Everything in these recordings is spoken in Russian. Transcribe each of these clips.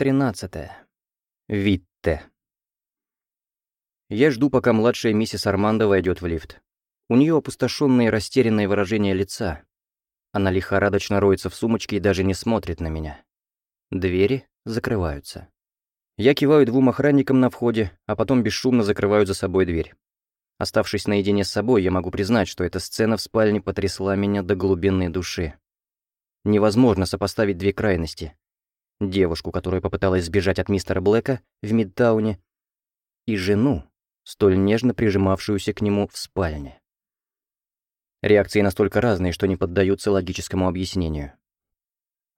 13. Витте. Я жду, пока младшая миссис Армандо войдет в лифт. У нее опустошенное и растерянное выражение лица. Она лихорадочно роется в сумочке и даже не смотрит на меня. Двери закрываются. Я киваю двум охранникам на входе, а потом бесшумно закрываю за собой дверь. Оставшись наедине с собой, я могу признать, что эта сцена в спальне потрясла меня до глубины души. Невозможно сопоставить две крайности. Девушку, которая попыталась сбежать от мистера Блэка в Мидтауне, и жену, столь нежно прижимавшуюся к нему в спальне. Реакции настолько разные, что не поддаются логическому объяснению.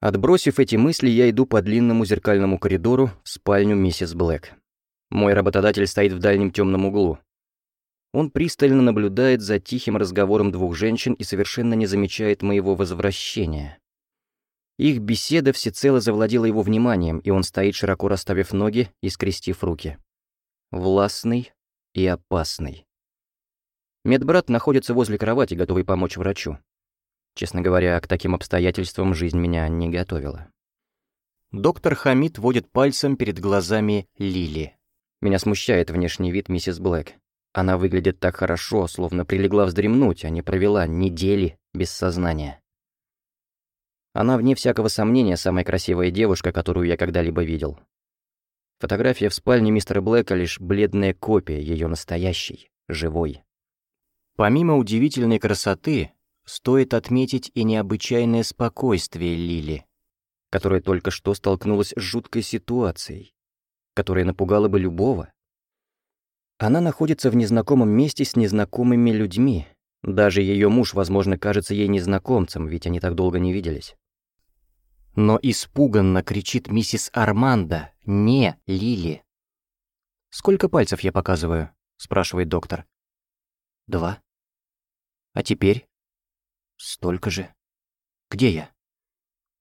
Отбросив эти мысли, я иду по длинному зеркальному коридору в спальню миссис Блэк. Мой работодатель стоит в дальнем темном углу, он пристально наблюдает за тихим разговором двух женщин и совершенно не замечает моего возвращения. Их беседа всецело завладела его вниманием, и он стоит, широко расставив ноги и скрестив руки. Властный и опасный. Медбрат находится возле кровати, готовый помочь врачу. Честно говоря, к таким обстоятельствам жизнь меня не готовила. Доктор Хамид водит пальцем перед глазами Лили. Меня смущает внешний вид миссис Блэк. Она выглядит так хорошо, словно прилегла вздремнуть, а не провела недели без сознания. Она, вне всякого сомнения, самая красивая девушка, которую я когда-либо видел. Фотография в спальне мистера Блэка лишь бледная копия ее настоящей, живой. Помимо удивительной красоты, стоит отметить и необычайное спокойствие Лили, которая только что столкнулась с жуткой ситуацией, которая напугала бы любого, она находится в незнакомом месте с незнакомыми людьми. Даже ее муж, возможно, кажется ей незнакомцем, ведь они так долго не виделись. Но испуганно кричит миссис Армандо, не Лили. «Сколько пальцев я показываю?» — спрашивает доктор. «Два». «А теперь?» «Столько же». «Где я?»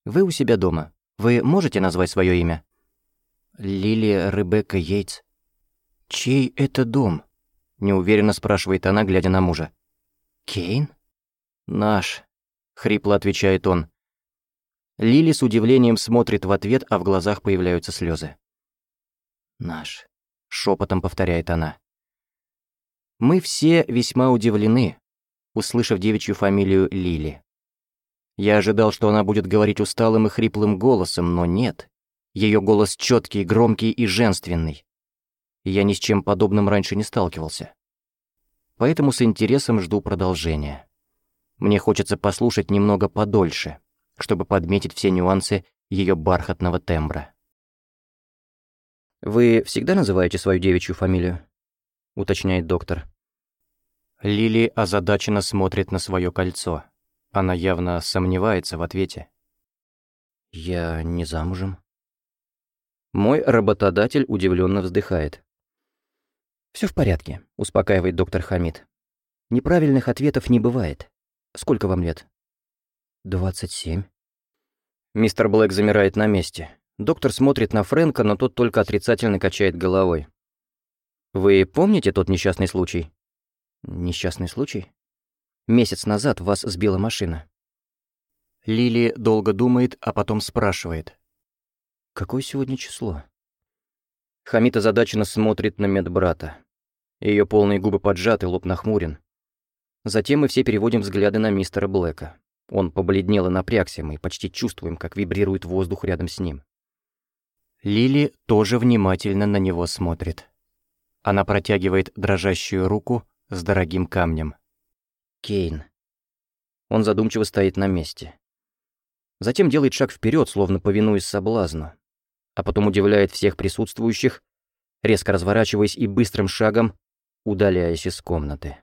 «Вы у себя дома. Вы можете назвать свое имя?» «Лили Ребекка Йейтс». «Чей это дом?» — неуверенно спрашивает она, глядя на мужа. «Кейн?» «Наш», — хрипло отвечает он. Лили с удивлением смотрит в ответ, а в глазах появляются слезы. «Наш», — шепотом повторяет она. Мы все весьма удивлены, услышав девичью фамилию Лили. Я ожидал, что она будет говорить усталым и хриплым голосом, но нет. Ее голос четкий, громкий и женственный я ни с чем подобным раньше не сталкивался. Поэтому с интересом жду продолжения. Мне хочется послушать немного подольше, чтобы подметить все нюансы ее бархатного тембра. «Вы всегда называете свою девичью фамилию?» — уточняет доктор. Лили озадаченно смотрит на свое кольцо. Она явно сомневается в ответе. «Я не замужем». Мой работодатель удивленно вздыхает. Все в порядке», — успокаивает доктор Хамид. «Неправильных ответов не бывает. Сколько вам лет?» «Двадцать семь». Мистер Блэк замирает на месте. Доктор смотрит на Фрэнка, но тот только отрицательно качает головой. «Вы помните тот несчастный случай?» «Несчастный случай?» «Месяц назад вас сбила машина». Лили долго думает, а потом спрашивает. «Какое сегодня число?» Хамид озадаченно смотрит на медбрата. Ее полные губы поджаты, лоб нахмурен. Затем мы все переводим взгляды на мистера Блэка. Он побледнел и напрягся, мы почти чувствуем, как вибрирует воздух рядом с ним. Лили тоже внимательно на него смотрит. Она протягивает дрожащую руку с дорогим камнем. Кейн. Он задумчиво стоит на месте. Затем делает шаг вперед, словно повинуясь соблазну а потом удивляет всех присутствующих, резко разворачиваясь и быстрым шагом удаляясь из комнаты.